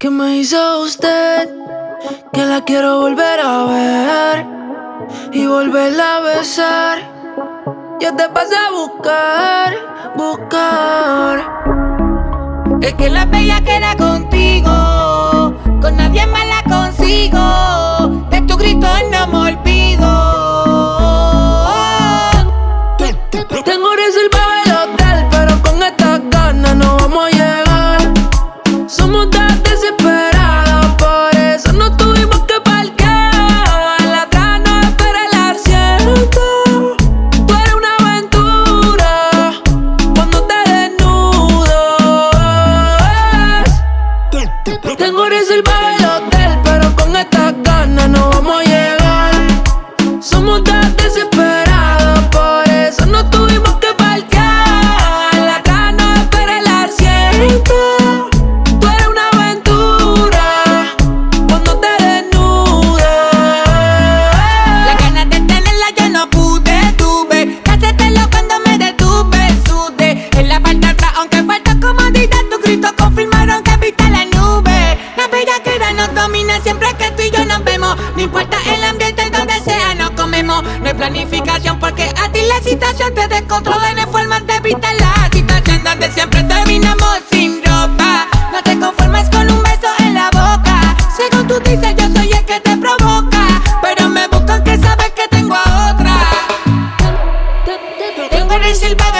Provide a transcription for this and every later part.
¿Qué me hizo usted? Que la quiero volver a ver y volverla a besar. Yo te pasé a buscar, buscar. Es que la bella queda contigo, No importa el ambiente donde sea, nos comemos No hay planificación porque a ti la situación te descontrola No hay forma de evitar la situación donde siempre terminamos sin ropa. No te conformes con un beso en la boca. Según tú dices yo soy el que te provoca Pero me buscan que sabes que tengo a otra. Tengo reservado el hotel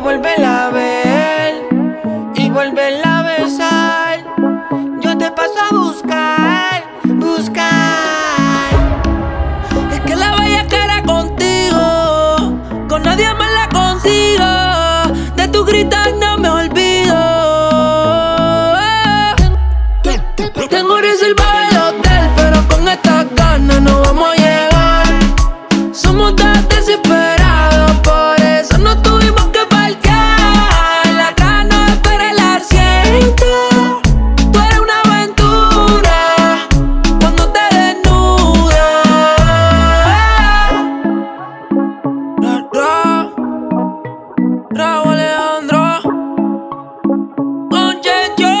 quiero a ver y volverla a besar. Yo te paso a buscar, buscar. Es que la bella cara contigo, con nadie más la consigo. De tu gritar Raúl Alejandro con Checho,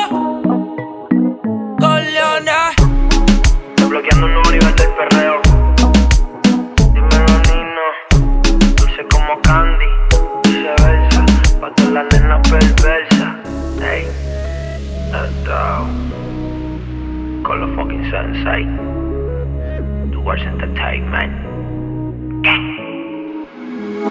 con Leona. Desbloqueando un nuevo nivel del perreo. Dímelo, Nino. Dulce como candy. Viceversa. Pa' todas las nenas perversas. Hey. Let's go. Con los fucking sensei. Tu Entertainment. ¿Qué?